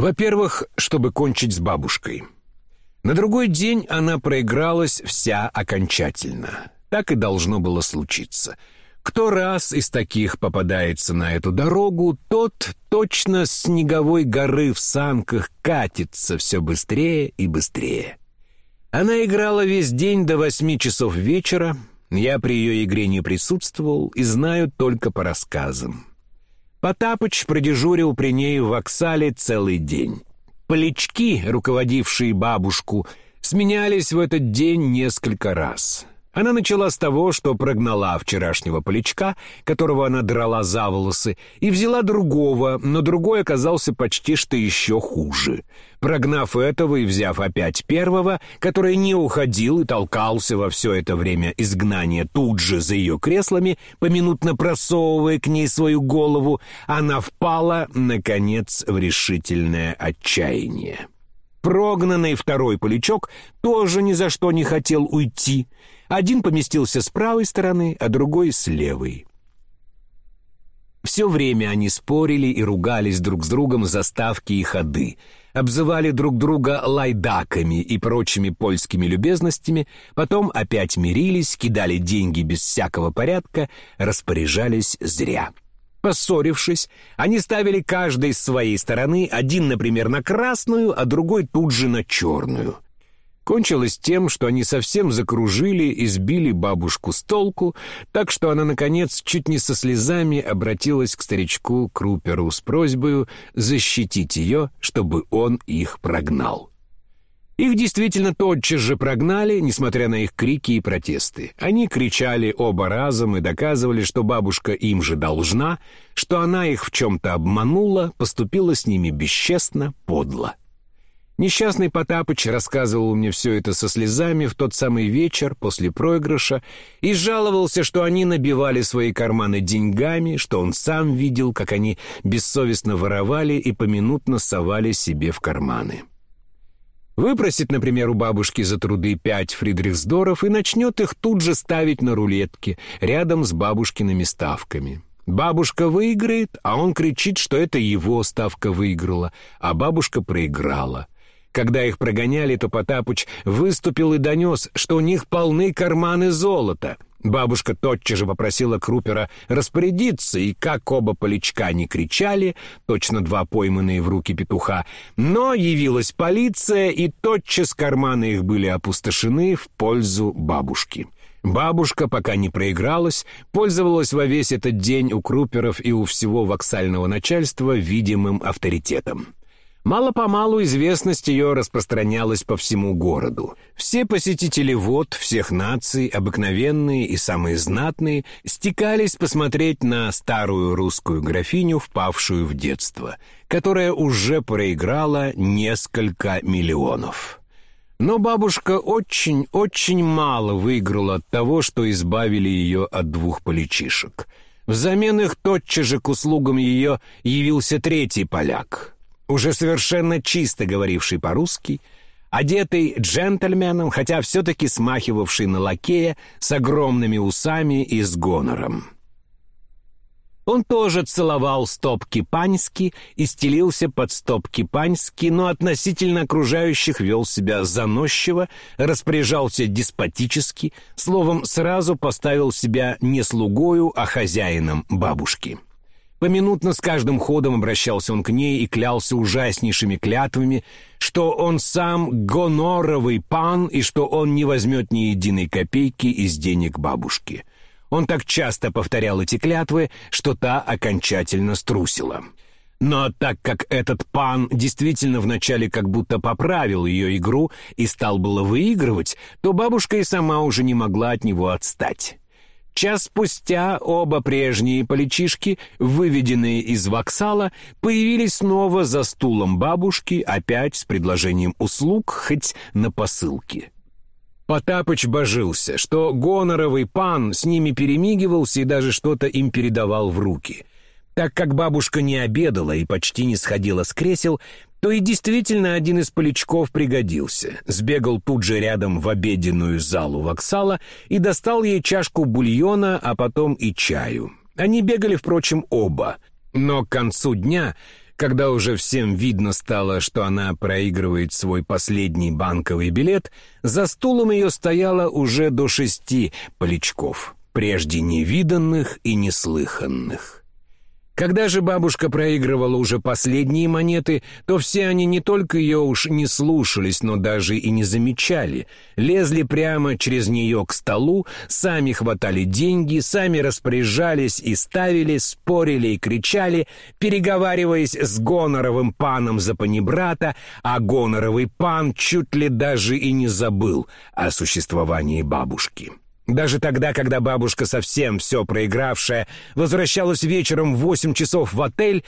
Во-первых, чтобы кончить с бабушкой. На другой день она проигралась вся окончательно. Так и должно было случиться. Кто раз из таких попадается на эту дорогу, тот точно с снеговой горы в санках катится все быстрее и быстрее. Она играла весь день до восьми часов вечера. Я при ее игре не присутствовал и знаю только по рассказам. Потапыч продежурил при ней в воксале целый день. Полячки, руководившие бабушку, сменялись в этот день несколько раз. Она начала с того, что прогнала вчерашнего полячка, которого она драла за волосы, и взяла другого, но другой оказался почти что еще хуже. Прогнав этого и взяв опять первого, который не уходил и толкался во все это время изгнания тут же за ее креслами, поминутно просовывая к ней свою голову, она впала, наконец, в решительное отчаяние. Прогнанный второй полячок тоже ни за что не хотел уйти — один поместился с правой стороны, а другой с левой. Все время они спорили и ругались друг с другом за ставки и ходы, обзывали друг друга лайдаками и прочими польскими любезностями, потом опять мирились, кидали деньги без всякого порядка, распоряжались зря. Поссорившись, они ставили каждый с своей стороны, один, например, на красную, а другой тут же на черную — Кончилось тем, что они совсем закружили и сбили бабушку с толку, так что она, наконец, чуть не со слезами обратилась к старичку Круперу с просьбой защитить ее, чтобы он их прогнал. Их действительно тотчас же прогнали, несмотря на их крики и протесты. Они кричали оба разом и доказывали, что бабушка им же должна, что она их в чем-то обманула, поступила с ними бесчестно, подло. Несчастный Потапыч рассказывал мне все это со слезами в тот самый вечер после проигрыша и жаловался, что они набивали свои карманы деньгами, что он сам видел, как они бессовестно воровали и поминутно совали себе в карманы. Выпросит, например, у бабушки за труды пять фридрихсдоров и начнет их тут же ставить на рулетке рядом с бабушкиными ставками. Бабушка выиграет, а он кричит, что это его ставка выиграла, а бабушка проиграла. Когда их прогоняли, то Потапыч выступил и донес, что у них полны карманы золота. Бабушка тотчас же попросила Крупера распорядиться, и как оба полячка не кричали, точно два пойманные в руки петуха, но явилась полиция, и тотчас карманы их были опустошены в пользу бабушки. Бабушка, пока не проигралась, пользовалась во весь этот день у Круперов и у всего воксального начальства видимым авторитетом. Мало-помалу известность ее распространялась по всему городу. Все посетители вод всех наций, обыкновенные и самые знатные, стекались посмотреть на старую русскую графиню, впавшую в детство, которая уже проиграла несколько миллионов. Но бабушка очень-очень мало выиграла от того, что избавили ее от двух поличишек. Взамен их тотчас же к услугам ее явился третий поляк — уже совершенно чисто говоривший по-русски, одетый джентльменом, хотя все-таки смахивавший на лакея с огромными усами и с гонором. Он тоже целовал стопки паньски и стелился под стопки паньски, но относительно окружающих вел себя заносчиво, распоряжался деспотически, словом, сразу поставил себя не слугою, а хозяином бабушки. Поминутно с каждым ходом обращался он к ней и клялся ужаснейшими клятвами, что он сам гоноровый пан и что он не возьмет ни единой копейки из денег бабушки. Он так часто повторял эти клятвы, что та окончательно струсила. Но так как этот пан действительно вначале как будто поправил ее игру и стал было выигрывать, то бабушка и сама уже не могла от него отстать. Час спустя оба прежние поличишки, выведенные из воксала, появились снова за стулом бабушки, опять с предложением услуг хоть на посылке. Потапыч божился, что гоноровый пан с ними перемигивался и даже что-то им передавал в руки. Так как бабушка не обедала и почти не сходила с кресел, то и действительно один из полячков пригодился. Сбегал тут же рядом в обеденную залу воксала и достал ей чашку бульона, а потом и чаю. Они бегали, впрочем, оба. Но к концу дня, когда уже всем видно стало, что она проигрывает свой последний банковый билет, за стулом ее стояло уже до шести полячков, прежде невиданных и неслыханных. Когда же бабушка проигрывала уже последние монеты, то все они не только ее уж не слушались, но даже и не замечали. Лезли прямо через нее к столу, сами хватали деньги, сами распоряжались и ставили, спорили и кричали, переговариваясь с гоноровым паном за панибрата, а гоноровый пан чуть ли даже и не забыл о существовании бабушки. Даже тогда, когда бабушка, совсем все проигравшая, возвращалась вечером в восемь часов в отель,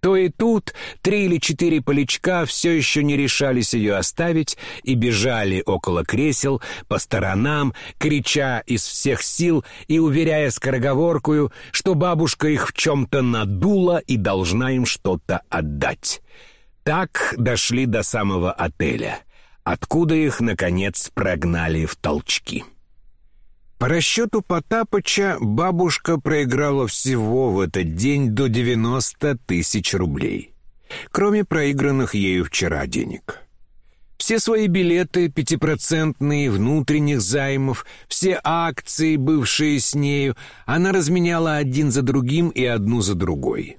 то и тут три или четыре полячка все еще не решались ее оставить и бежали около кресел, по сторонам, крича из всех сил и уверяя скороговоркую, что бабушка их в чем-то надула и должна им что-то отдать. Так дошли до самого отеля, откуда их, наконец, прогнали в толчки. По расчету Потапыча бабушка проиграла всего в этот день до 90 тысяч рублей, кроме проигранных ею вчера денег. Все свои билеты, пятипроцентные, внутренних займов, все акции, бывшие с нею, она разменяла один за другим и одну за другой.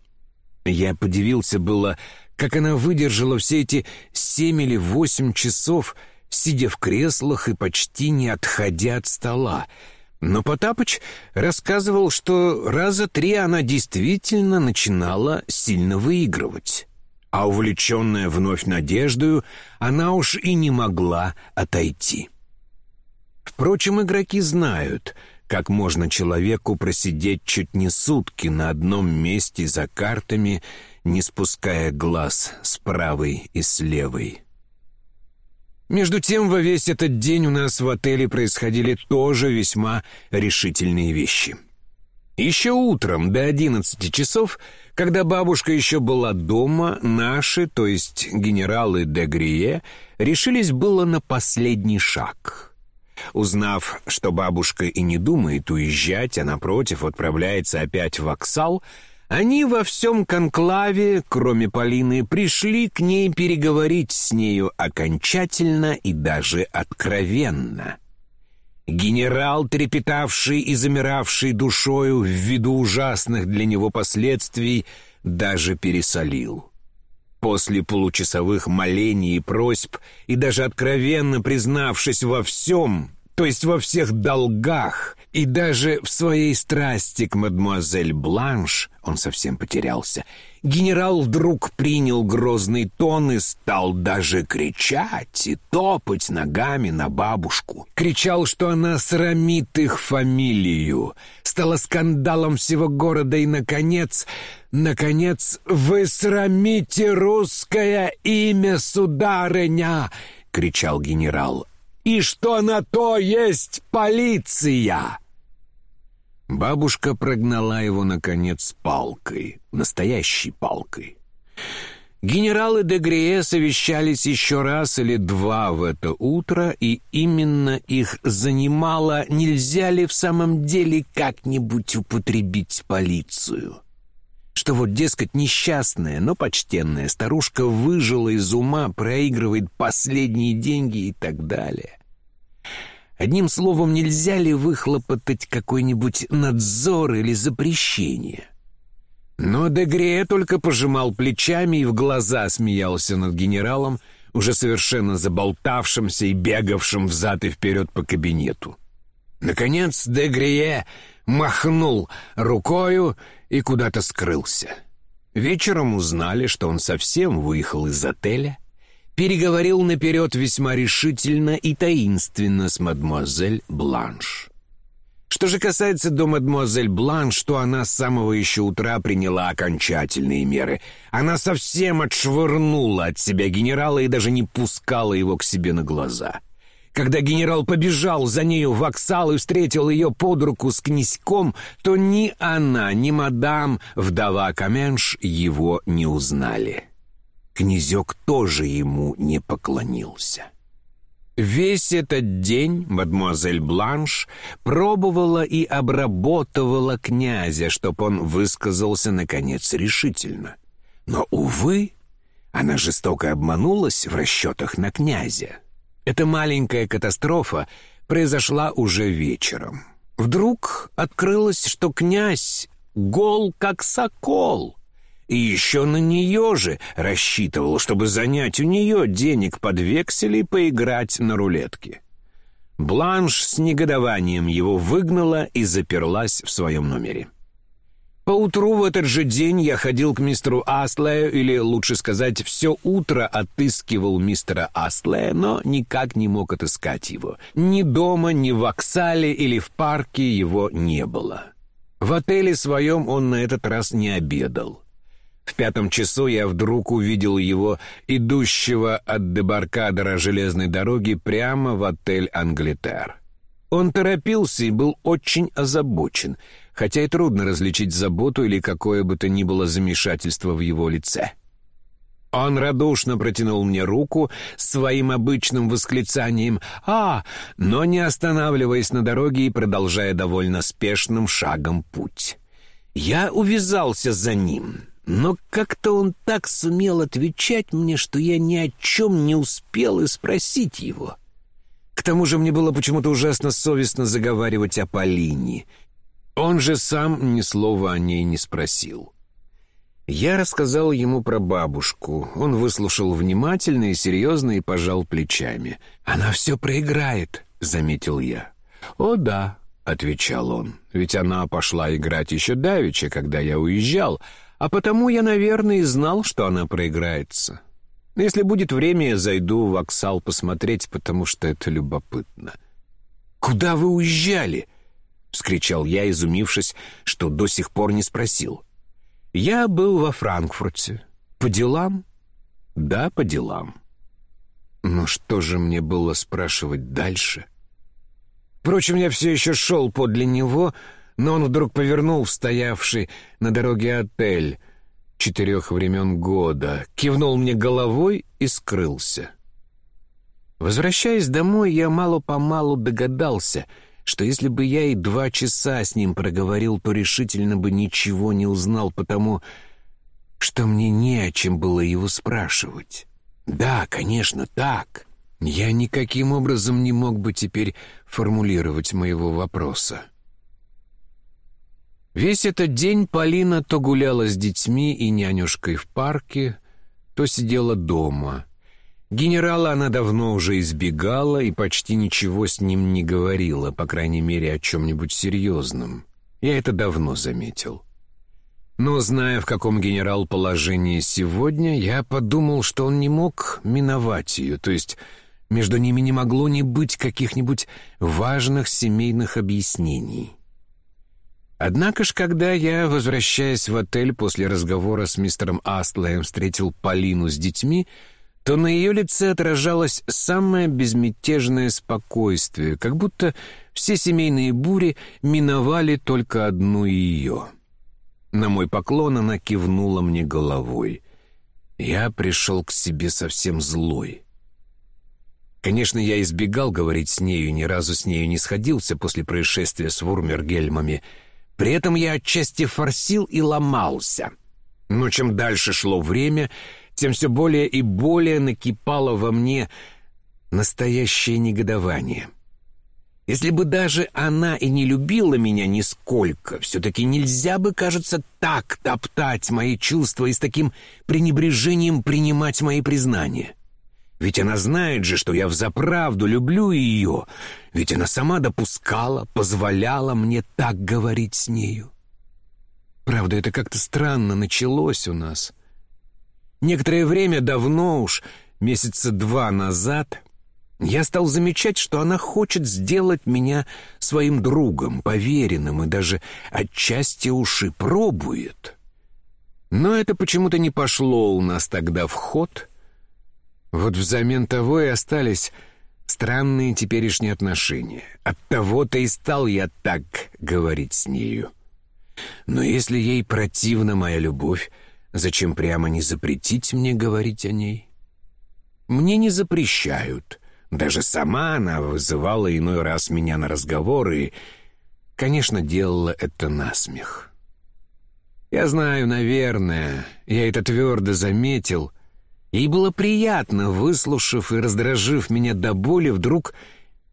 Я подивился было, как она выдержала все эти семь или восемь часов — сидя в креслах и почти не отходя от стола. Но Потапыч рассказывал, что раза три она действительно начинала сильно выигрывать. А увлеченная вновь надеждою, она уж и не могла отойти. Впрочем, игроки знают, как можно человеку просидеть чуть не сутки на одном месте за картами, не спуская глаз с правой и с левой. Между тем, во весь этот день у нас в отеле происходили тоже весьма решительные вещи. Еще утром до одиннадцати часов, когда бабушка еще была дома, наши, то есть генералы де Грие, решились было на последний шаг. Узнав, что бабушка и не думает уезжать, а напротив отправляется опять в Оксал, они во всем конклаве, кроме Полины, пришли к ней переговорить с нею окончательно и даже откровенно. Генерал, трепетавший и замиравший душою в виду ужасных для него последствий, даже пересолил. После получасовых молений и просьб, и даже откровенно признавшись во всем, то есть во всех долгах, и даже в своей страсти к мадемуазель Бланш он совсем потерялся. Генерал вдруг принял грозный тон и стал даже кричать и топать ногами на бабушку. Кричал, что она срамит их фамилию, стала скандалом всего города и, наконец, наконец, «Вы срамите русское имя, сударыня!» — кричал генерал и что на то есть полиция!» Бабушка прогнала его, наконец, палкой, настоящей палкой. Генералы де Грие совещались еще раз или два в это утро, и именно их занимало, нельзя ли в самом деле как-нибудь употребить полицию что вот, дескать, несчастная, но почтенная старушка выжила из ума, проигрывает последние деньги и так далее. Одним словом, нельзя ли выхлопотать какой-нибудь надзор или запрещение? Но Дегре только пожимал плечами и в глаза смеялся над генералом, уже совершенно заболтавшимся и бегавшим взад и вперед по кабинету. Наконец Дегрие махнул рукою и куда-то скрылся. Вечером узнали, что он совсем выехал из отеля, переговорил наперед весьма решительно и таинственно с мадемуазель Бланш. Что же касается до мадемуазель Бланш, то она с самого еще утра приняла окончательные меры. Она совсем отшвырнула от себя генерала и даже не пускала его к себе на глаза. Когда генерал побежал за нею в Оксал и встретил ее под руку с князьком, то ни она, ни мадам, вдова Каменш, его не узнали. Князек тоже ему не поклонился. Весь этот день мадемуазель Бланш пробовала и обработывала князя, чтоб он высказался, наконец, решительно — Но, увы, она жестоко обманулась в расчетах на князя. Эта маленькая катастрофа произошла уже вечером. Вдруг открылось, что князь гол как сокол. И еще на нее же рассчитывал, чтобы занять у нее денег под вексель и поиграть на рулетке. Бланш с негодованием его выгнала и заперлась в своем номере. Поутру в этот же день я ходил к мистеру Астлею, или, лучше сказать, все утро отыскивал мистера Астлея, но никак не мог отыскать его. Ни дома, ни в Оксале или в парке его не было. В отеле своем он на этот раз не обедал. В пятом часу я вдруг увидел его, идущего от Дебаркадера железной дороги прямо в отель «Англитер». Он торопился и был очень озабочен — хотя и трудно различить заботу или какое бы то ни было замешательство в его лице. Он радушно протянул мне руку своим обычным восклицанием «А!», но не останавливаясь на дороге и продолжая довольно спешным шагом путь. Я увязался за ним, но как-то он так сумел отвечать мне, что я ни о чем не успел и спросить его. К тому же мне было почему-то ужасно совестно заговаривать о Полине — он же сам ни слова о ней не спросил. Я рассказал ему про бабушку. Он выслушал внимательно и серьезно и пожал плечами. «Она все проиграет», — заметил я. «О да», — отвечал он, — «ведь она пошла играть еще давеча, когда я уезжал, а потому я, наверное, и знал, что она проиграется. Если будет время, я зайду в Оксал посмотреть, потому что это любопытно». «Куда вы уезжали?» — вскричал я, изумившись, что до сих пор не спросил. «Я был во Франкфурте. По делам?» «Да, по делам». Но что же мне было спрашивать дальше? Впрочем, я все еще шел подле него, но он вдруг повернул в стоявший на дороге отель четырех времен года, кивнул мне головой и скрылся. Возвращаясь домой, я мало-помалу догадался — что если бы я и два часа с ним проговорил, то решительно бы ничего не узнал, потому что мне не о чем было его спрашивать. Да, конечно, так. Я никаким образом не мог бы теперь формулировать моего вопроса. Весь этот день Полина то гуляла с детьми и нянюшкой в парке, то сидела дома — Генерала она давно уже избегала и почти ничего с ним не говорила, по крайней мере, о чем-нибудь серьезном. Я это давно заметил. Но, зная, в каком генерал положении сегодня, я подумал, что он не мог миновать ее, то есть между ними не могло не быть каких-нибудь важных семейных объяснений. Однако ж, когда я, возвращаясь в отель после разговора с мистером Астлеем, встретил Полину с детьми, то на ее лице отражалось самое безмятежное спокойствие, как будто все семейные бури миновали только одну ее. На мой поклон она кивнула мне головой. Я пришел к себе совсем злой. Конечно, я избегал говорить с нею, ни разу с нею не сходился после происшествия с Вурмергельмами. При этом я отчасти форсил и ломался. Но чем дальше шло время, тем все более и более накипало во мне настоящее негодование. Если бы даже она и не любила меня нисколько, все-таки нельзя бы, кажется, так топтать мои чувства и с таким пренебрежением принимать мои признания. Ведь она знает же, что я взаправду люблю ее, ведь она сама допускала, позволяла мне так говорить с нею. Правда, это как-то странно началось у нас. Некоторое время давно уж, месяца два назад, я стал замечать, что она хочет сделать меня своим другом, поверенным и даже отчасти уши пробует. Но это почему-то не пошло у нас тогда в ход. Вот взамен того и остались странные теперешние отношения. От того-то и стал я так говорить с нею. Но если ей противна моя любовь, Зачем прямо не запретить мне говорить о ней? Мне не запрещают. Даже сама она вызывала иной раз меня на разговоры и, конечно, делала это насмех. Я знаю, наверное, я это твердо заметил. Ей было приятно, выслушав и раздражив меня до боли, вдруг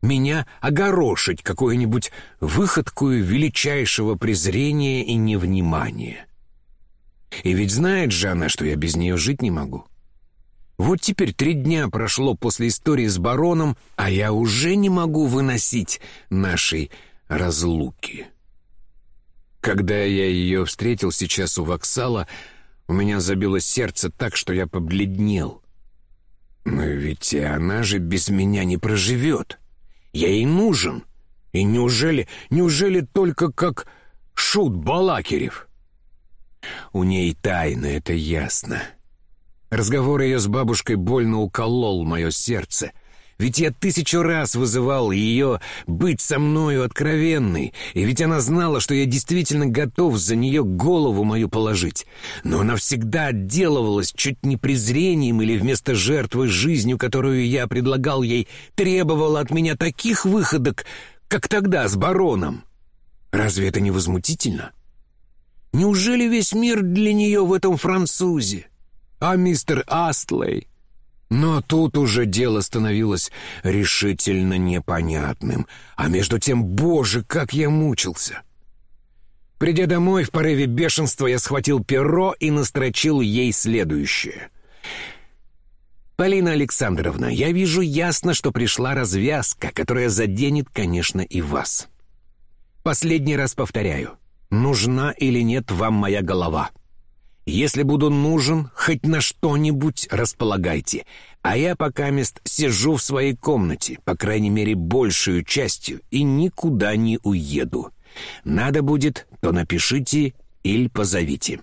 меня огорошить какую-нибудь выходкую величайшего презрения и невнимания. И ведь знает же она, что я без нее жить не могу. Вот теперь три дня прошло после истории с бароном, а я уже не могу выносить нашей разлуки. Когда я ее встретил сейчас у воксала, у меня забилось сердце так, что я побледнел. Но ведь и она же без меня не проживет. Я ей нужен. И неужели, неужели только как шут Балакирев? У ней тайна, это ясно. Разговор ее с бабушкой больно уколол мое сердце. Ведь я тысячу раз вызывал ее быть со мною откровенной, и ведь она знала, что я действительно готов за нее голову мою положить. Но она всегда отделывалась чуть не презрением или вместо жертвы жизнью, которую я предлагал ей, требовала от меня таких выходок, как тогда с бароном. Разве это не возмутительно? Неужели весь мир для нее в этом французе? а мистер Астлей. Но тут уже дело становилось решительно непонятным. А между тем, боже, как я мучился! Придя домой в порыве бешенства, я схватил перо и настрочил ей следующее. «Полина Александровна, я вижу ясно, что пришла развязка, которая заденет, конечно, и вас. Последний раз повторяю, нужна или нет вам моя голова?» Если буду нужен, хоть на что-нибудь располагайте. А я пока мест сижу в своей комнате, по крайней мере, большую частью, и никуда не уеду. Надо будет, то напишите или позовите».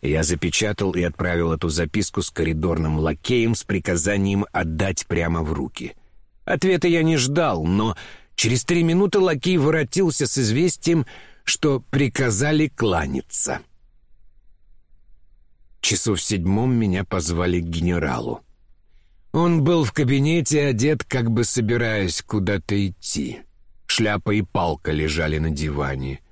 Я запечатал и отправил эту записку с коридорным лакеем с приказанием отдать прямо в руки. Ответа я не ждал, но через три минуты лакей воротился с известием, что приказали кланяться. Часу в седьмом меня позвали к генералу. Он был в кабинете одет, как бы собираясь куда-то идти. Шляпа и палка лежали на диване.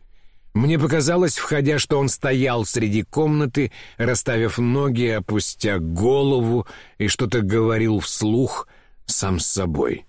Мне показалось, входя, что он стоял среди комнаты, расставив ноги, опустя голову, и что-то говорил вслух сам с собой.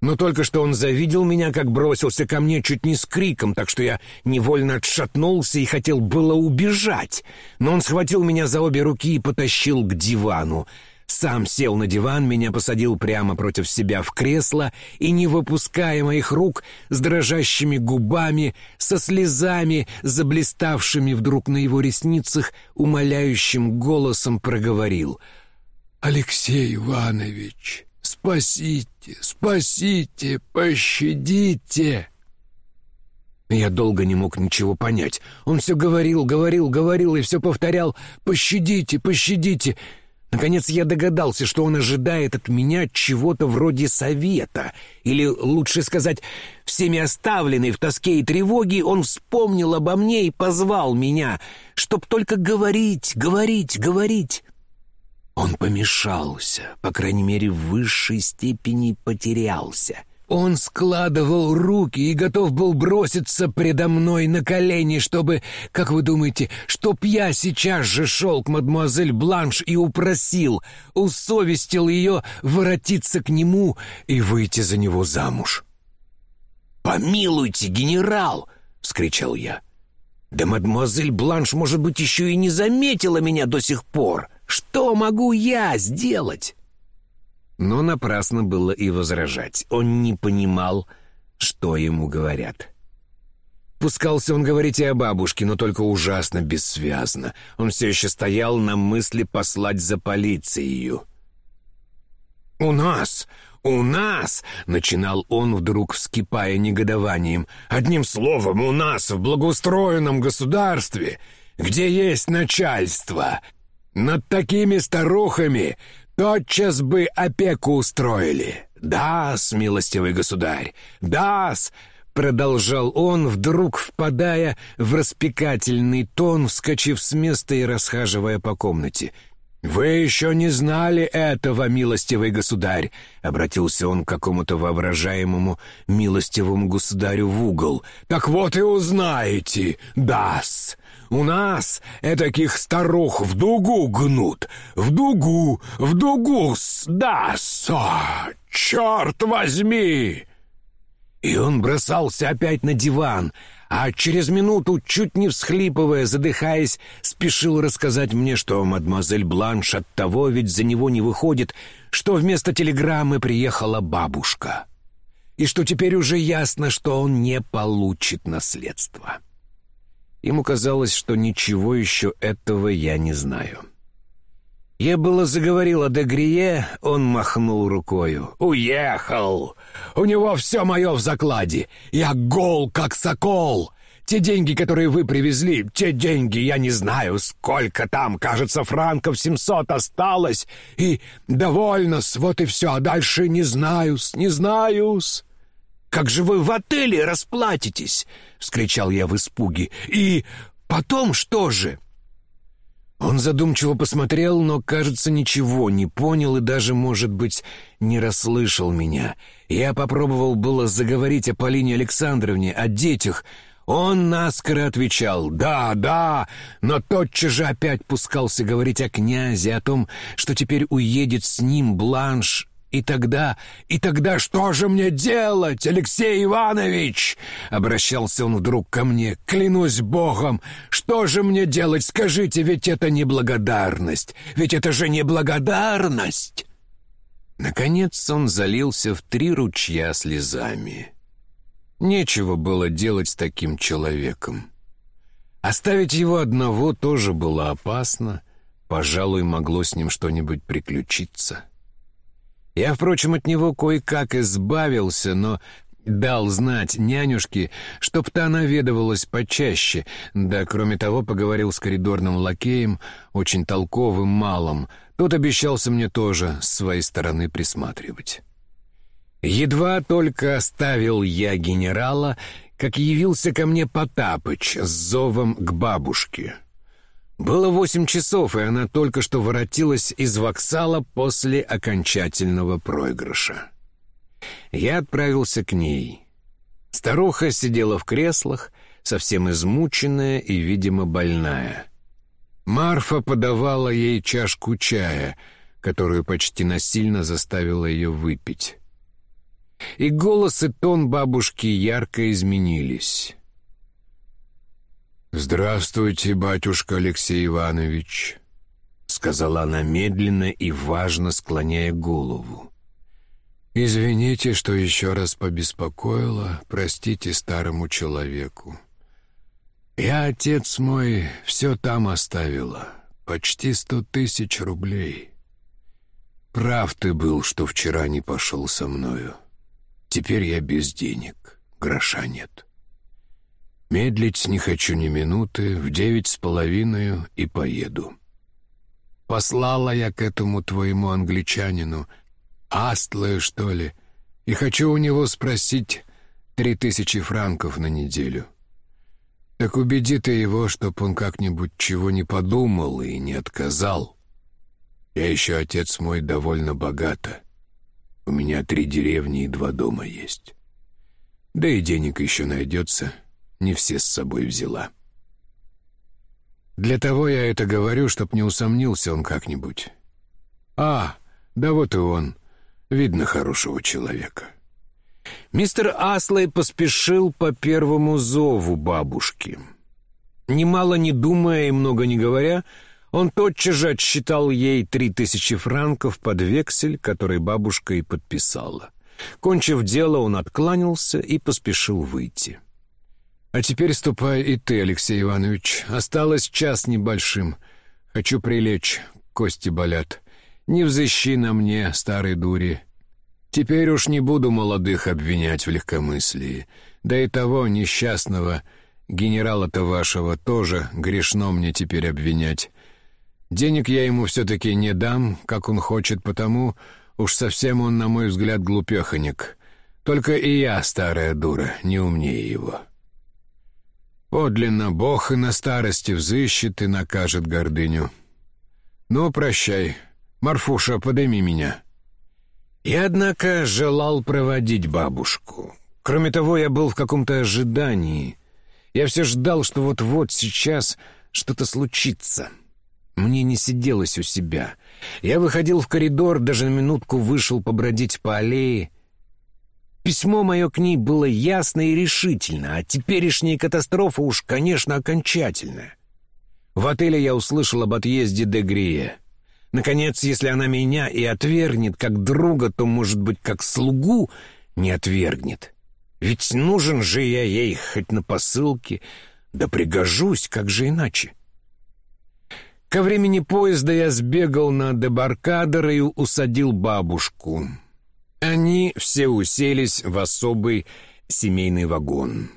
Но только что он завидел меня, как бросился ко мне чуть не с криком, так что я невольно отшатнулся и хотел было убежать. Но он схватил меня за обе руки и потащил к дивану. Сам сел на диван, меня посадил прямо против себя в кресло и, не выпуская моих рук, с дрожащими губами, со слезами, заблиставшими вдруг на его ресницах, умоляющим голосом проговорил «Алексей Иванович!» Спасите, спасите, пощадите!» Я долго не мог ничего понять. Он все говорил, говорил, говорил и все повторял «Пощадите, пощадите!» Наконец я догадался, что он ожидает от меня чего-то вроде совета. Или, лучше сказать, всеми оставленный в тоске и тревоге, он вспомнил обо мне и позвал меня, чтоб только говорить, говорить, говорить. Он помешался, по крайней мере, в высшей степени потерялся. Он складывал руки и готов был броситься предо мной на колени, чтобы, как вы думаете, чтоб я сейчас же шел к мадемуазель Бланш и упросил, усовестил ее воротиться к нему и выйти за него замуж. «Помилуйте, генерал!» — вскричал я. «Да мадемуазель Бланш, может быть, еще и не заметила меня до сих пор!» Что могу я сделать?» Но напрасно было и возражать. Он не понимал, что ему говорят. Пускался он говорить и о бабушке, но только ужасно бессвязно. Он все еще стоял на мысли послать за полицию. «У нас! У нас!» — начинал он, вдруг вскипая негодованием. «Одним словом, у нас, в благоустроенном государстве, где есть начальство, над такими старухами тотчас бы опеку устроили. Да-с, милостивый государь, да-с, продолжал он, вдруг впадая в распекательный тон, вскочив с места и расхаживая по комнате. «Вы еще не знали этого, милостивый государь!» — обратился он к какому-то воображаемому милостивому государю в угол. «Так вот и узнаете, дас! У нас этаких старух в дугу гнут! В дугу, в дугу, дас! О, черт возьми!» И он бросался опять на диван, а через минуту, чуть не всхлипывая, задыхаясь, спешил рассказать мне, что мадемуазель Бланш от того ведь за него не выходит, что вместо телеграммы приехала бабушка, и что теперь уже ясно, что он не получит наследство. Ему казалось, что ничего еще этого я не знаю. Я было заговорил о Дегрие, он махнул рукою. «Уехал! У него все мое в закладе. Я гол, как сокол. Те деньги, которые вы привезли, те деньги, я не знаю, сколько там, кажется, франков семьсот осталось. И довольно-с, вот и все, а дальше не знаю-с, не знаю-с». «Как же вы в отеле расплатитесь?» — вскричал я в испуге. «И потом что же?» Он задумчиво посмотрел, но, кажется, ничего не понял и даже, может быть, не расслышал меня. Я попробовал было заговорить о Полине Александровне, о детях. Он наскоро отвечал «Да, да», но тотчас же опять пускался говорить о князе, о том, что теперь уедет с ним Бланш и тогда, и тогда что же мне делать, Алексей Иванович? Обращался он вдруг ко мне. Клянусь Богом, что же мне делать? Скажите, ведь это не благодарность. Ведь это же не благодарность. Наконец он залился в три ручья слезами. Нечего было делать с таким человеком. Оставить его одного тоже было опасно. Пожалуй, могло с ним что-нибудь приключиться. Я, впрочем, от него кое-как избавился, но дал знать нянюшке, чтоб та наведывалась почаще, да, кроме того, поговорил с коридорным лакеем, очень толковым малым. Тот обещался мне тоже с своей стороны присматривать. Едва только оставил я генерала, как явился ко мне Потапыч с зовом к бабушке. Было восемь часов, и она только что воротилась из воксала после окончательного проигрыша. Я отправился к ней. Старуха сидела в креслах, совсем измученная и, видимо, больная. Марфа подавала ей чашку чая, которую почти насильно заставила ее выпить. И голос и тон бабушки ярко изменились. «Здравствуйте, батюшка Алексей Иванович», — сказала она медленно и важно склоняя голову. «Извините, что еще раз побеспокоила, простите старому человеку. Я, отец мой, все там оставила, почти сто тысяч рублей. Прав ты был, что вчера не пошел со мною. Теперь я без денег, гроша нет». Медлить не хочу ни минуты, в девять с половиной и поеду. Послала я к этому твоему англичанину, Астлаю, что ли, и хочу у него спросить три тысячи франков на неделю. Так убеди ты его, чтоб он как-нибудь чего не подумал и не отказал. Я еще, отец мой, довольно богата. У меня три деревни и два дома есть. Да и денег еще найдется — не все с собой взяла. Для того я это говорю, чтоб не усомнился он как-нибудь. А, да вот и он. Видно хорошего человека. Мистер Аслей поспешил по первому зову бабушки. Немало не думая и много не говоря, он тотчас же отсчитал ей три тысячи франков под вексель, который бабушка и подписала. Кончив дело, он откланялся и поспешил выйти. А теперь ступай и ты, Алексей Иванович. Осталось час небольшим. Хочу прилечь, кости болят. Не взыщи на мне, старой дури. Теперь уж не буду молодых обвинять в легкомыслии. Да и того несчастного генерала-то вашего тоже грешно мне теперь обвинять. Денег я ему все-таки не дам, как он хочет, потому уж совсем он, на мой взгляд, глупеханик. Только и я, старая дура, не умнее его». Подлинно Бог и на старости взыщет и накажет гордыню. «Ну, прощай. Марфуша, подыми меня». Я, однако, желал проводить бабушку. Кроме того, я был в каком-то ожидании. Я все ждал, что вот-вот сейчас что-то случится. Мне не сиделось у себя. Я выходил в коридор, даже на минутку вышел побродить по аллее. Письмо мое к ней было ясно и решительно, а теперешняя катастрофа уж, конечно, окончательная. В отеле я услышал об отъезде Дегрие. Наконец, если она меня и отвергнет как друга, то, может быть, как слугу не отвергнет. Ведь нужен же я ей хоть на посылке, да пригожусь, как же иначе. Ко времени поезда я сбегал на дебаркадер и усадил бабушку. Они все уселись в особый семейный вагон.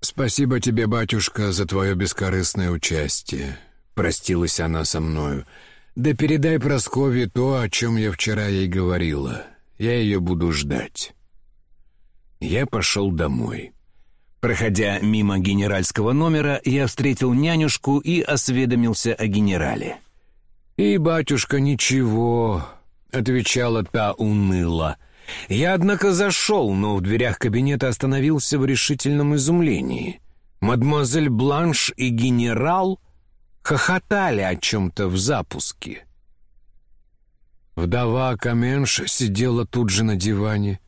«Спасибо тебе, батюшка, за твое бескорыстное участие», — простилась она со мною. «Да передай Прасковье то, о чем я вчера ей говорила. Я ее буду ждать». Я пошел домой. Проходя мимо генеральского номера, я встретил нянюшку и осведомился о генерале. «И, батюшка, ничего», — отвечала та уныло. Я, однако, зашел, но в дверях кабинета остановился в решительном изумлении. Мадемуазель Бланш и генерал хохотали о чем-то в запуске. Вдова Каменш сидела тут же на диване,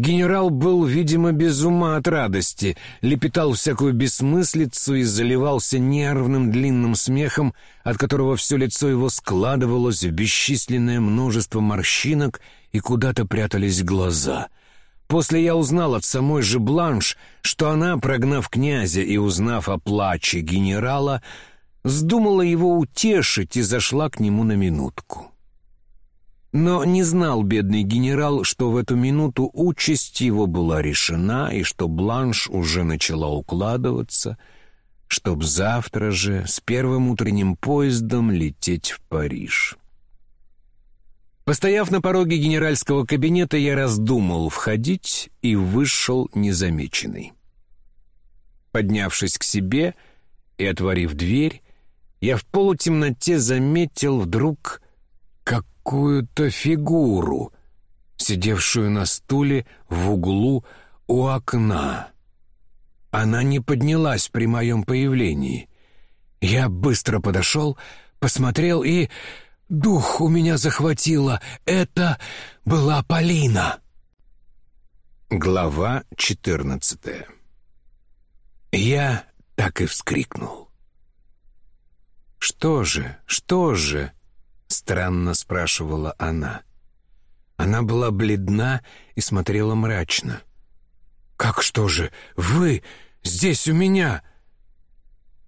Генерал был, видимо, без ума от радости, лепетал всякую бессмыслицу и заливался нервным длинным смехом, от которого все лицо его складывалось в бесчисленное множество морщинок и куда-то прятались глаза. После я узнал от самой же Бланш, что она, прогнав князя и узнав о плаче генерала, вздумала его утешить и зашла к нему на минутку. Но не знал бедный генерал, что в эту минуту участь его была решена и что Бланш уже начала укладываться, чтоб завтра же с первым утренним поездом лететь в Париж. Постояв на пороге генеральского кабинета, я раздумал входить и вышел незамеченный. Поднявшись к себе и отворив дверь, я в полутемноте заметил вдруг какую-то фигуру, сидевшую на стуле в углу у окна. Она не поднялась при моем появлении. Я быстро подошел, посмотрел и... Дух у меня захватило. Это была Полина. Глава четырнадцатая. Я так и вскрикнул. «Что же, что же?» Странно спрашивала она. Она была бледна и смотрела мрачно. «Как что же? Вы здесь у меня?»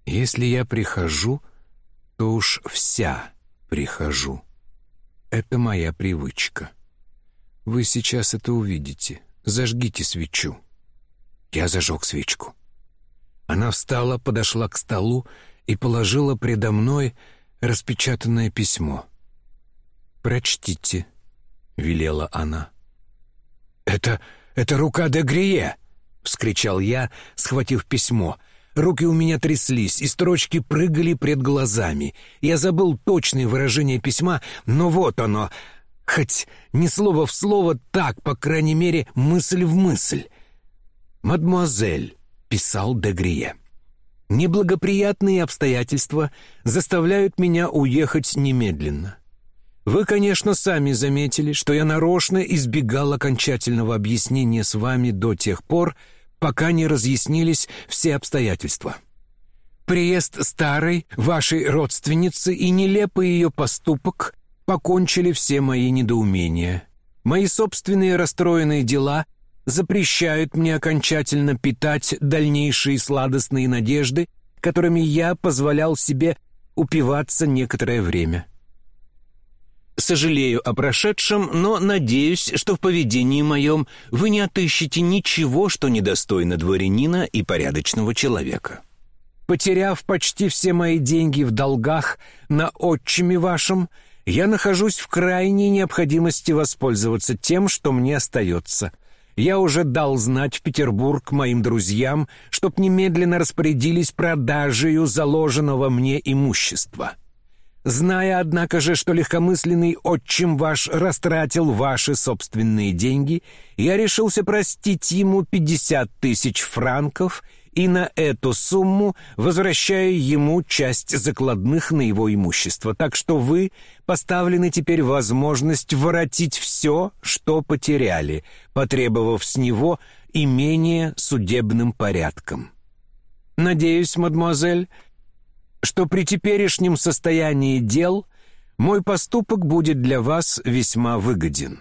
«Если я прихожу, то уж вся прихожу. Это моя привычка. Вы сейчас это увидите. Зажгите свечу». Я зажег свечку. Она встала, подошла к столу и положила предо мной распечатанное письмо. «Прочтите», — велела она. «Это... это рука де Грие!» — вскричал я, схватив письмо. Руки у меня тряслись, и строчки прыгали пред глазами. Я забыл точное выражение письма, но вот оно. Хоть не слово в слово, так, по крайней мере, мысль в мысль. «Мадемуазель», — писал де Грие. «Неблагоприятные обстоятельства заставляют меня уехать немедленно. Вы, конечно, сами заметили, что я нарочно избегал окончательного объяснения с вами до тех пор, пока не разъяснились все обстоятельства. Приезд старой, вашей родственницы и нелепый ее поступок покончили все мои недоумения. Мои собственные расстроенные дела запрещают мне окончательно питать дальнейшие сладостные надежды, которыми я позволял себе упиваться некоторое время. Сожалею о прошедшем, но надеюсь, что в поведении моем вы не отыщете ничего, что недостойно дворянина и порядочного человека. Потеряв почти все мои деньги в долгах на отчиме вашем, я нахожусь в крайней необходимости воспользоваться тем, что мне остается. Я уже дал знать в Петербург моим друзьям, чтоб немедленно распорядились продажею заложенного мне имущества. Зная, однако же, что легкомысленный отчим ваш растратил ваши собственные деньги, я решился простить ему пятьдесят тысяч франков и на эту сумму возвращаю ему часть закладных на его имущество. Так что вы поставлены теперь возможность воротить все, что потеряли, потребовав с него имение судебным порядком. Надеюсь, мадемуазель, что при теперешнем состоянии дел мой поступок будет для вас весьма выгоден.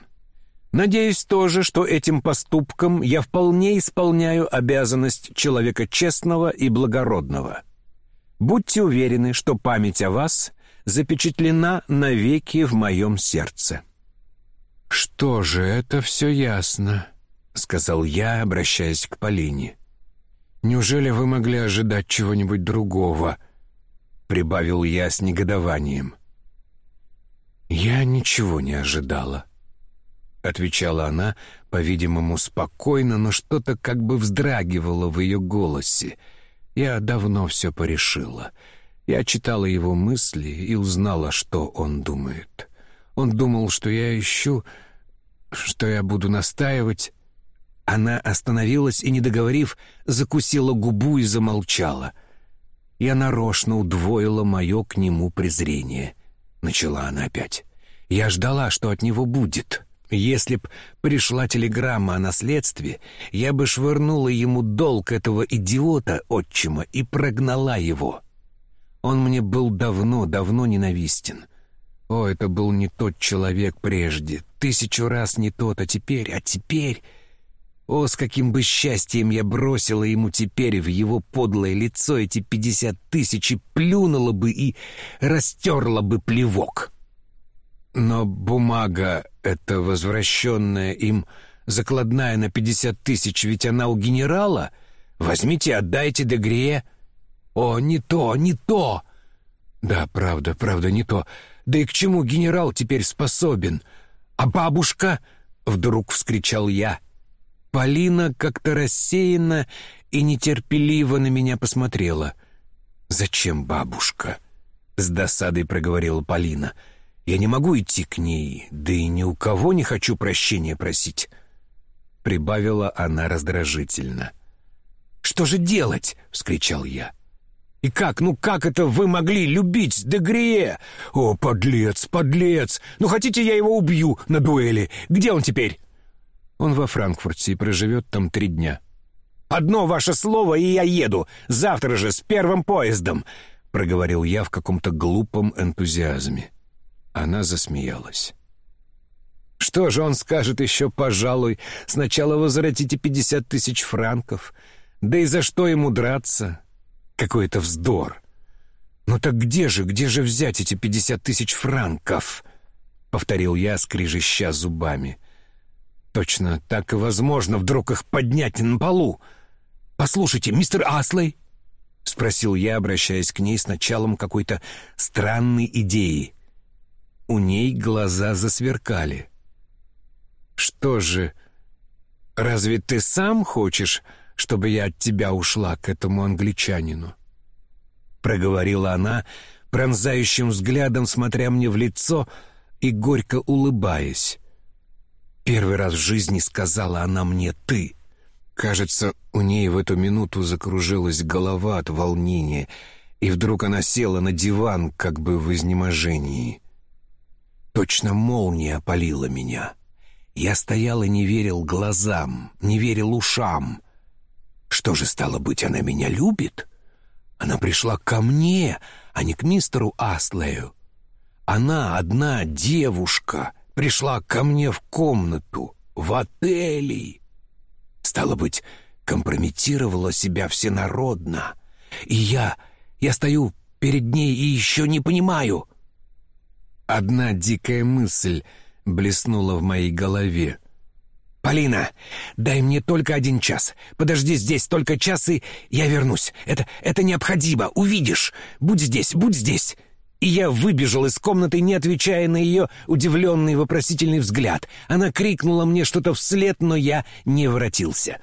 Надеюсь тоже, что этим поступком я вполне исполняю обязанность человека честного и благородного. Будьте уверены, что память о вас запечатлена навеки в моем сердце». «Что же, это все ясно», — сказал я, обращаясь к Полине. «Неужели вы могли ожидать чего-нибудь другого?» Прибавил я с негодованием. «Я ничего не ожидала», — отвечала она, по-видимому, спокойно, но что-то как бы вздрагивало в ее голосе. «Я давно все порешила. Я читала его мысли и узнала, что он думает. Он думал, что я ищу, что я буду настаивать». Она остановилась и, не договорив, закусила губу и замолчала — я нарочно удвоила мое к нему презрение. Начала она опять. Я ждала, что от него будет. Если б пришла телеграмма о наследстве, я бы швырнула ему долг этого идиота, отчима, и прогнала его. Он мне был давно-давно ненавистен. О, это был не тот человек прежде, тысячу раз не тот, а теперь, а теперь... О, с каким бы счастьем я бросила ему теперь в его подлое лицо эти пятьдесят тысяч и плюнула бы и растерла бы плевок. Но бумага эта, возвращенная им, закладная на пятьдесят тысяч, ведь она у генерала. Возьмите, отдайте Дегре. О, не то, не то. Да, правда, правда, не то. Да и к чему генерал теперь способен? А бабушка? Вдруг вскричал я — Полина как-то рассеянно и нетерпеливо на меня посмотрела. «Зачем бабушка?» — с досадой проговорила Полина. «Я не могу идти к ней, да и ни у кого не хочу прощения просить». Прибавила она раздражительно. «Что же делать?» — вскричал я. «И как, ну как это вы могли любить Дегрие? О, подлец, подлец! Ну хотите, я его убью на дуэли? Где он теперь?» Он во Франкфурте и проживет там три дня. «Одно ваше слово, и я еду! Завтра же, с первым поездом!» — проговорил я в каком-то глупом энтузиазме. Она засмеялась. «Что же он скажет еще, пожалуй? Сначала возвратите пятьдесят тысяч франков. Да и за что ему драться? Какой это вздор!» «Ну так где же, где же взять эти пятьдесят тысяч франков?» — повторил я, скрижища зубами. Точно так и возможно вдруг их поднять на полу. «Послушайте, мистер Аслей?» — спросил я, обращаясь к ней с началом какой-то странной идеи. У ней глаза засверкали. «Что же, разве ты сам хочешь, чтобы я от тебя ушла к этому англичанину?» Проговорила она, пронзающим взглядом смотря мне в лицо и горько улыбаясь. Первый раз в жизни сказала она мне «ты». Кажется, у ней в эту минуту закружилась голова от волнения, и вдруг она села на диван, как бы в изнеможении. Точно молния опалила меня. Я стоял и не верил глазам, не верил ушам. Что же, стало быть, она меня любит? Она пришла ко мне, а не к мистеру Аслею. Она одна девушка — пришла ко мне в комнату, в отеле. Стало быть, компрометировала себя всенародно. И я, я стою перед ней и еще не понимаю. Одна дикая мысль блеснула в моей голове. «Полина, дай мне только один час. Подожди здесь только час, и я вернусь. Это, это необходимо. Увидишь. Будь здесь, будь здесь» и я выбежал из комнаты, не отвечая на ее удивленный вопросительный взгляд. Она крикнула мне что-то вслед, но я не воротился.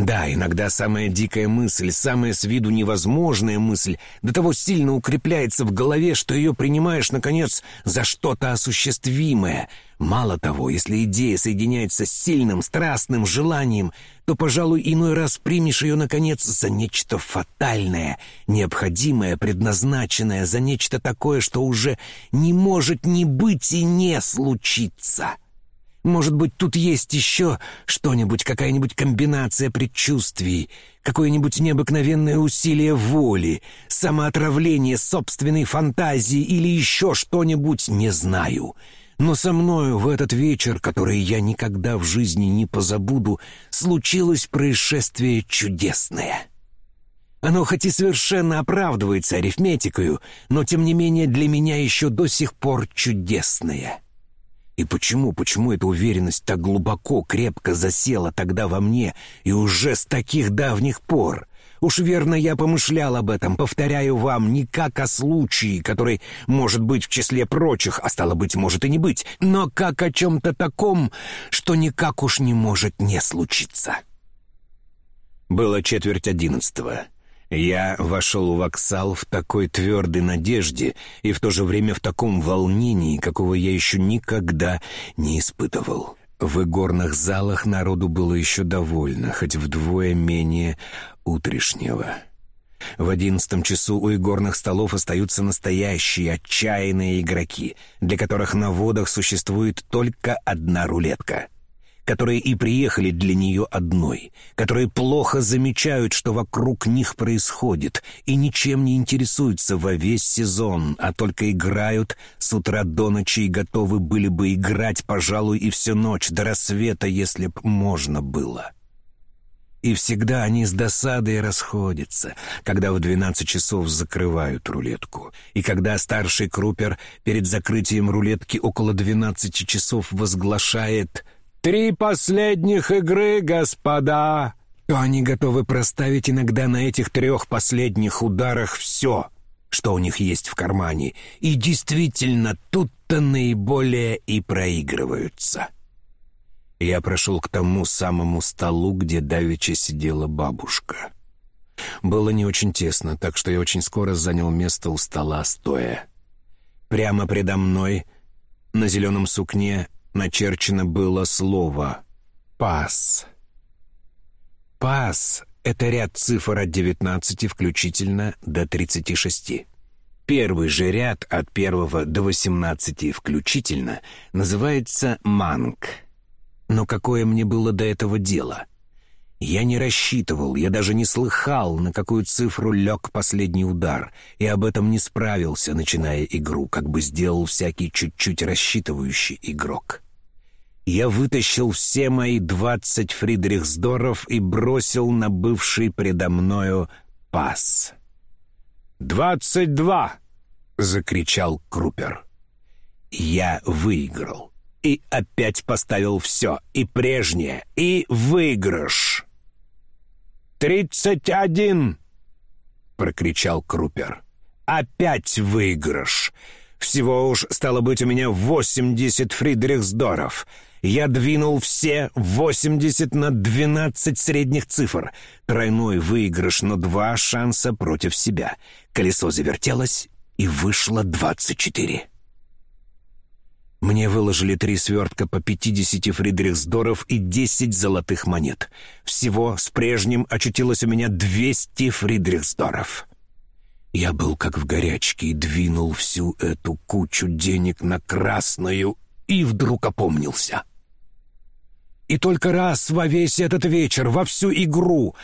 Да, иногда самая дикая мысль, самая с виду невозможная мысль до того сильно укрепляется в голове, что ее принимаешь, наконец, за что-то осуществимое. Мало того, если идея соединяется с сильным, страстным желанием, то, пожалуй, иной раз примешь ее, наконец, за нечто фатальное, необходимое, предназначенное, за нечто такое, что уже не может ни быть и не случиться. Может быть, тут есть еще что-нибудь, какая-нибудь комбинация предчувствий, какое-нибудь необыкновенное усилие воли, самоотравление собственной фантазии или еще что-нибудь, не знаю. Но со мною в этот вечер, который я никогда в жизни не позабуду, случилось происшествие чудесное. Оно хоть и совершенно оправдывается арифметикою, но тем не менее для меня еще до сих пор чудесное. И почему, почему эта уверенность так глубоко, крепко засела тогда во мне и уже с таких давних пор? Уж верно, я помышлял об этом, повторяю вам, не как о случае, который может быть в числе прочих, а стало быть, может и не быть, но как о чем-то таком, что никак уж не может не случиться. Было четверть одиннадцатого. Я вошел в воксал в такой твердой надежде и в то же время в таком волнении, какого я еще никогда не испытывал. В игорных залах народу было еще довольно, хоть вдвое менее утрешнего. В одиннадцатом часу у игорных столов остаются настоящие отчаянные игроки, для которых на водах существует только одна рулетка — которые и приехали для нее одной, которые плохо замечают, что вокруг них происходит, и ничем не интересуются во весь сезон, а только играют с утра до ночи и готовы были бы играть, пожалуй, и всю ночь до рассвета, если б можно было. И всегда они с досадой расходятся, когда в двенадцать часов закрывают рулетку. И когда старший крупер перед закрытием рулетки около двенадцати часов возглашает Три последних игры, господа!» То они готовы проставить иногда на этих трех последних ударах все, что у них есть в кармане. И действительно, тут-то наиболее и проигрываются. Я прошел к тому самому столу, где давеча сидела бабушка. Было не очень тесно, так что я очень скоро занял место у стола стоя. Прямо предо мной, на зеленом сукне, начерчено было слово «пас». «Пас» — это ряд цифр от 19 включительно до 36. Первый же ряд от 1 до 18 включительно называется «манг». Но какое мне было до этого дело? Я не рассчитывал, я даже не слыхал, на какую цифру лег последний удар, и об этом не справился, начиная игру, как бы сделал всякий чуть-чуть рассчитывающий игрок. Я вытащил все мои двадцать фридрихсдоров и бросил на бывший предо мною пас. «Двадцать два!» — закричал Крупер. Я выиграл. И опять поставил все, и прежнее, и выигрыш. «Тридцать один!» — прокричал Крупер. «Опять выигрыш! Всего уж, стало быть, у меня восемьдесят фридрихсдоров. Я двинул все восемьдесят на двенадцать средних цифр. Тройной выигрыш, но два шанса против себя. Колесо завертелось, и вышло двадцать четыре. Мне выложили три свертка по 50 фридрихсдоров и 10 золотых монет. Всего с прежним очутилось у меня 200 фридрихсдоров. Я был как в горячке и двинул всю эту кучу денег на красную и вдруг опомнился. И только раз во весь этот вечер, во всю игру,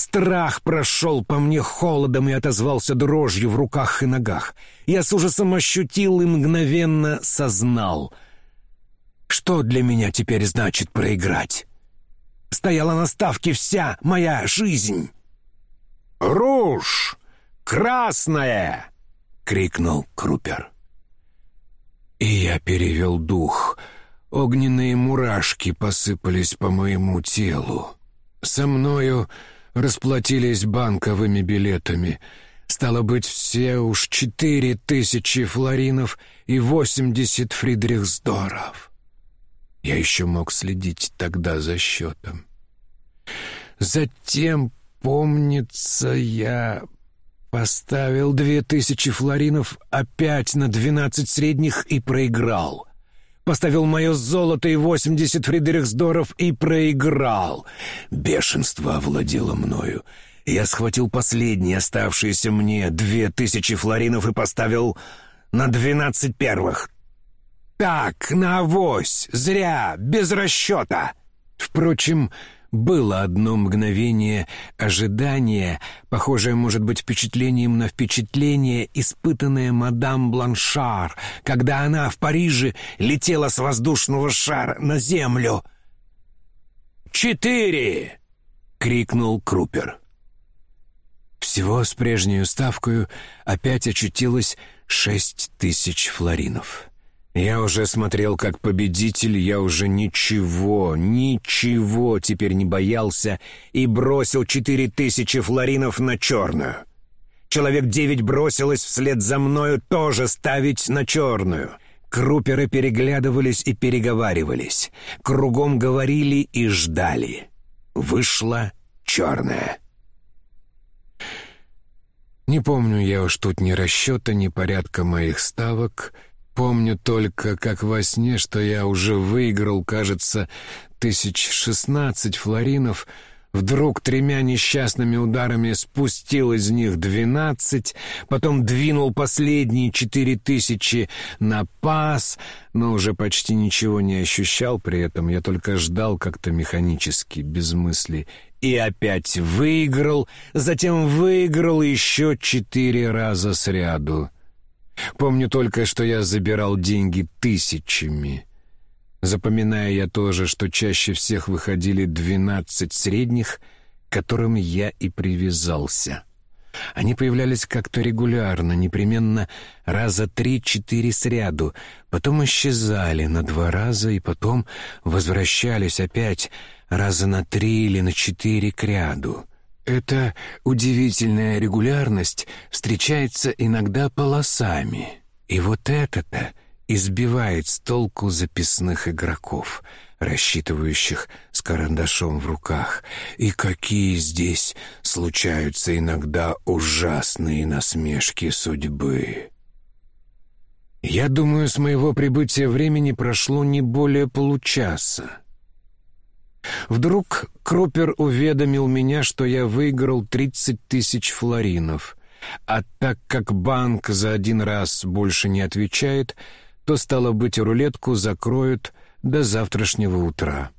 Страх прошел по мне холодом и отозвался дрожью в руках и ногах. Я с ужасом ощутил и мгновенно сознал. Что для меня теперь значит проиграть? Стояла на ставке вся моя жизнь. «Руж! Красная!» — крикнул Крупер. И я перевел дух. Огненные мурашки посыпались по моему телу. Со мною расплатились банковыми билетами. Стало быть, все уж четыре тысячи флоринов и восемьдесят фридрихсдоров. Я еще мог следить тогда за счетом. Затем, помнится, я поставил две тысячи флоринов опять на двенадцать средних и проиграл. Поставил мое золото и восемьдесят фридериксдоров и проиграл. Бешенство овладело мною. Я схватил последние оставшиеся мне две тысячи флоринов и поставил на двенадцать первых. Так, на авось, зря, без расчета. Впрочем, было одно мгновение ожидания, похожее, может быть, впечатлением на впечатление, испытанное мадам Бланшар, когда она в Париже летела с воздушного шара на землю. «Четыре!» — крикнул Крупер. Всего с прежней ставкою опять очутилось шесть тысяч флоринов. Я уже смотрел как победитель, я уже ничего, ничего теперь не боялся и бросил четыре тысячи флоринов на черную. Человек девять бросилось вслед за мною тоже ставить на черную. Круперы переглядывались и переговаривались. Кругом говорили и ждали. Вышла черная. Не помню я уж тут ни расчета, ни порядка моих ставок — Помню только, как во сне, что я уже выиграл, кажется, тысяч шестнадцать флоринов, вдруг тремя несчастными ударами спустил из них двенадцать, потом двинул последние четыре тысячи на пас, но уже почти ничего не ощущал при этом, я только ждал как-то механически, без мысли, и опять выиграл, затем выиграл еще четыре раза сряду. Помню только, что я забирал деньги тысячами. Запоминая я тоже, что чаще всех выходили двенадцать средних, к которым я и привязался. Они появлялись как-то регулярно, непременно раза три-четыре сряду, потом исчезали на два раза и потом возвращались опять раза на три или на четыре к ряду. Эта удивительная регулярность встречается иногда полосами. И вот это-то избивает с толку записных игроков, рассчитывающих с карандашом в руках. И какие здесь случаются иногда ужасные насмешки судьбы. Я думаю, с моего прибытия времени прошло не более получаса. Вдруг Крупер уведомил меня, что я выиграл 30 тысяч флоринов, а так как банк за один раз больше не отвечает, то, стало быть, рулетку закроют до завтрашнего утра.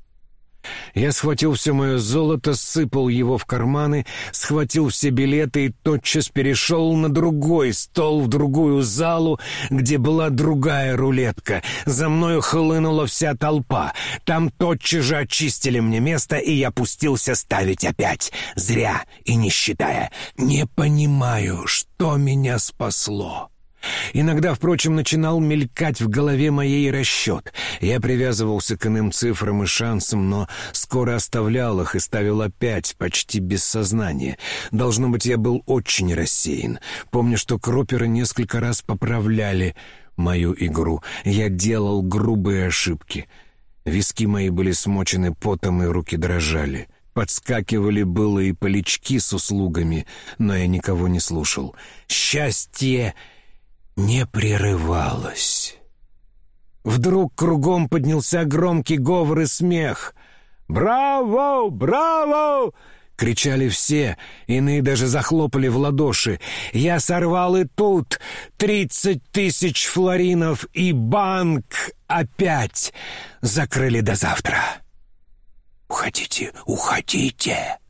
Я схватил все мое золото, сыпал его в карманы, схватил все билеты и тотчас перешел на другой стол в другую залу, где была другая рулетка. За мною хлынула вся толпа. Там тотчас же очистили мне место, и я пустился ставить опять. Зря и не считая. Не понимаю, что меня спасло. Иногда, впрочем, начинал мелькать в голове моей расчет. Я привязывался к иным цифрам и шансам, но скоро оставлял их и ставил опять, почти без сознания. Должно быть, я был очень рассеян. Помню, что кроперы несколько раз поправляли мою игру. Я делал грубые ошибки. Виски мои были смочены потом, и руки дрожали. Подскакивали было и полички с услугами, но я никого не слушал. «Счастье!» Не прерывалось. Вдруг кругом поднялся громкий говор и смех. «Браво! Браво!» — кричали все, иные даже захлопали в ладоши. «Я сорвал и тут тридцать тысяч флоринов, и банк опять закрыли до завтра!» «Уходите, уходите!»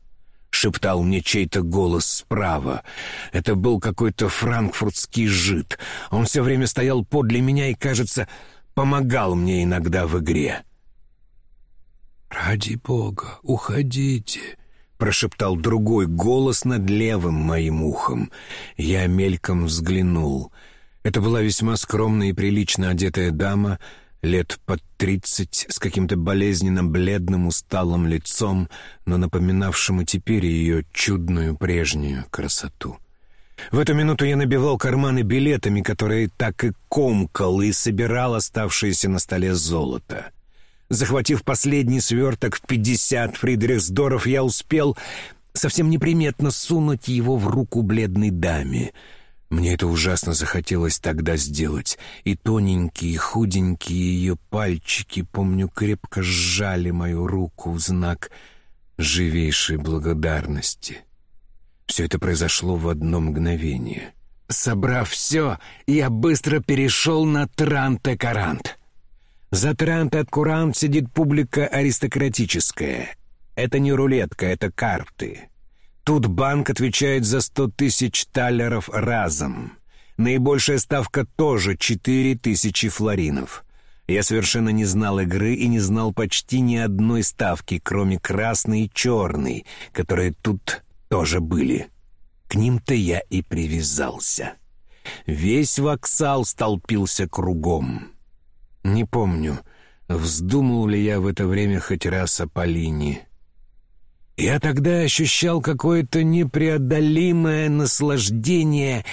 Шептал мне чей-то голос справа. Это был какой-то франкфуртский жид. Он все время стоял подле меня и, кажется, помогал мне иногда в игре. «Ради бога, уходите!» — прошептал другой голос над левым моим ухом. Я мельком взглянул. Это была весьма скромная и прилично одетая дама — лет под тридцать, с каким-то болезненно бледным усталым лицом, но напоминавшим и теперь ее чудную прежнюю красоту. В эту минуту я набивал карманы билетами, которые так и комкал и собирал оставшееся на столе золото. Захватив последний сверток в пятьдесят фридрихсдоров, я успел совсем неприметно сунуть его в руку бледной даме. Мне это ужасно захотелось тогда сделать, и тоненькие, худенькие ее пальчики, помню, крепко сжали мою руку в знак живейшей благодарности. Все это произошло в одно мгновение. Собрав все, я быстро перешел на Транте-Карант. За Транте-Курант сидит публика аристократическая. Это не рулетка, это карты. Тут банк отвечает за сто тысяч талеров разом. Наибольшая ставка тоже четыре тысячи флоринов. Я совершенно не знал игры и не знал почти ни одной ставки, кроме красной и черной, которые тут тоже были. К ним-то я и привязался. Весь воксал столпился кругом. Не помню, вздумал ли я в это время хоть раз о Полине. Я тогда ощущал какое-то непреодолимое наслаждение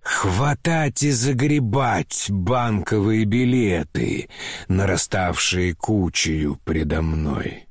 хватать и загребать банковые билеты, нараставшие кучею предо мной.